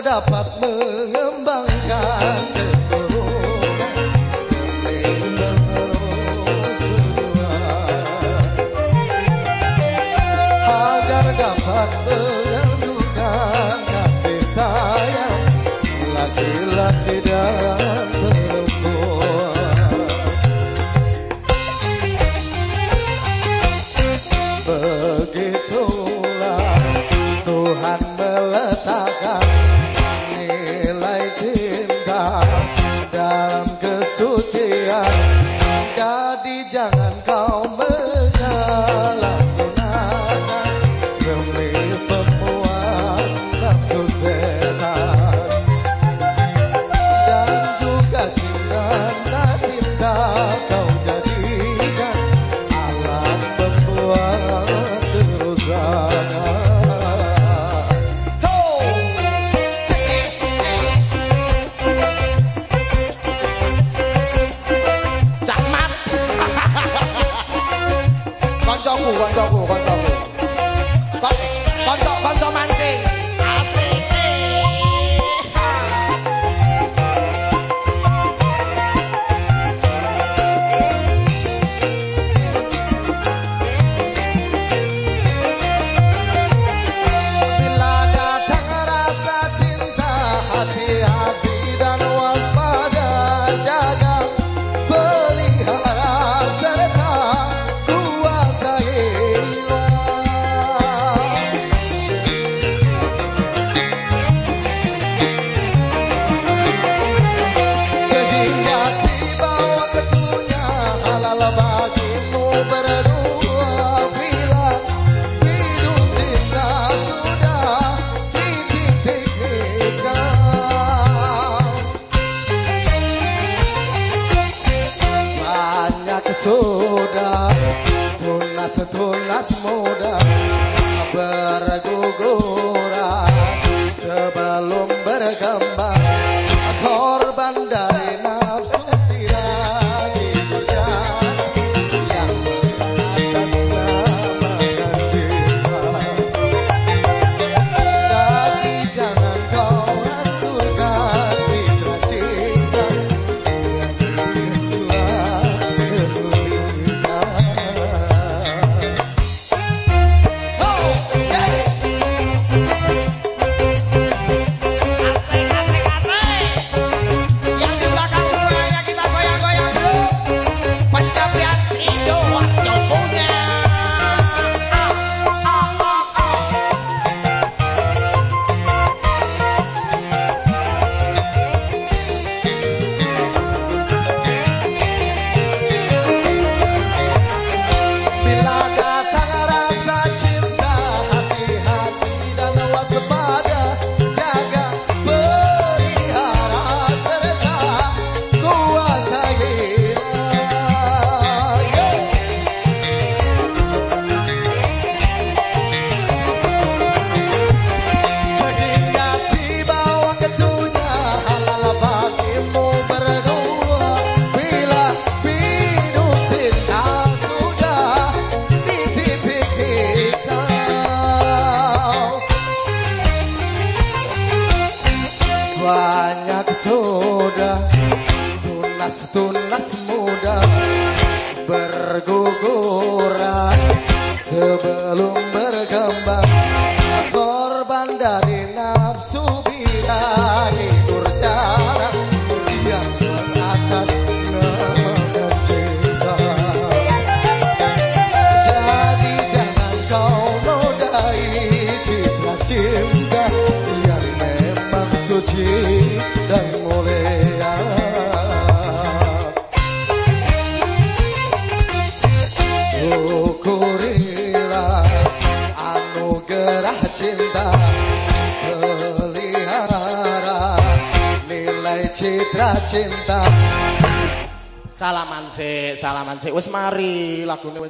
dapat mengembangkan. Agar dapat kasih sayang laki-laki 交互关，交互关，交互。beras muda berguguran sebelum berkembang about sebelum cinta Salaman sik, salaman sik. Wis mari lagune wis